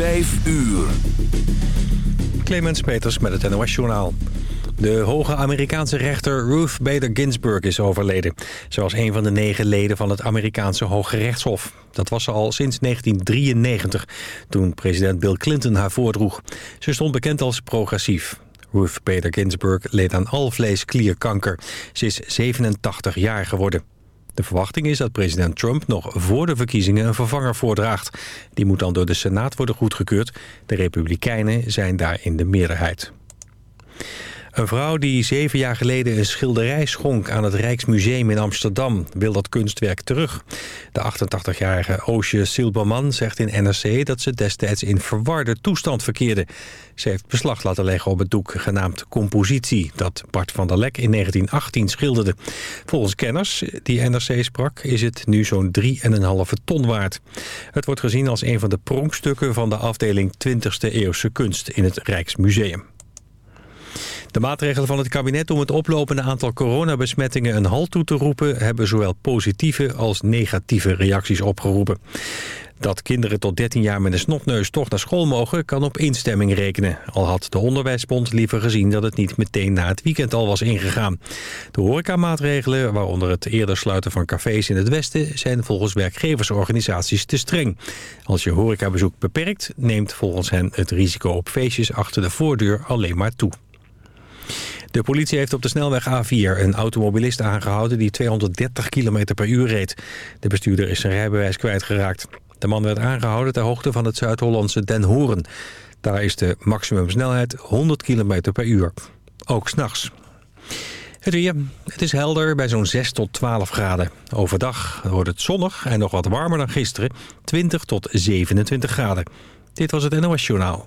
Vijf uur. Clemens Peters met het NOS Journaal. De hoge Amerikaanse rechter Ruth Bader Ginsburg is overleden. Ze was een van de negen leden van het Amerikaanse Hoge Rechtshof. Dat was ze al sinds 1993, toen president Bill Clinton haar voordroeg. Ze stond bekend als progressief. Ruth Bader Ginsburg leed aan alvleesklierkanker. Ze is 87 jaar geworden. De verwachting is dat president Trump nog voor de verkiezingen een vervanger voordraagt. Die moet dan door de Senaat worden goedgekeurd. De Republikeinen zijn daar in de meerderheid. Een vrouw die zeven jaar geleden een schilderij schonk aan het Rijksmuseum in Amsterdam wil dat kunstwerk terug. De 88-jarige Oosje Silberman zegt in NRC dat ze destijds in verwarde toestand verkeerde. Ze heeft beslag laten leggen op het doek genaamd Compositie dat Bart van der Lek in 1918 schilderde. Volgens kenners die NRC sprak is het nu zo'n 3,5 ton waard. Het wordt gezien als een van de pronkstukken van de afdeling 20e eeuwse kunst in het Rijksmuseum. De maatregelen van het kabinet om het oplopende aantal coronabesmettingen een halt toe te roepen... hebben zowel positieve als negatieve reacties opgeroepen. Dat kinderen tot 13 jaar met een snotneus toch naar school mogen... kan op instemming rekenen. Al had de Onderwijsbond liever gezien dat het niet meteen na het weekend al was ingegaan. De horecamaatregelen, waaronder het eerder sluiten van cafés in het Westen... zijn volgens werkgeversorganisaties te streng. Als je horecabezoek beperkt, neemt volgens hen het risico op feestjes achter de voordeur alleen maar toe. De politie heeft op de snelweg A4 een automobilist aangehouden die 230 km per uur reed. De bestuurder is zijn rijbewijs kwijtgeraakt. De man werd aangehouden ter hoogte van het Zuid-Hollandse Den Horen. Daar is de maximumsnelheid 100 km per uur. Ook s'nachts. Het weer. Het is helder bij zo'n 6 tot 12 graden. Overdag wordt het zonnig en nog wat warmer dan gisteren. 20 tot 27 graden. Dit was het NOS Journaal.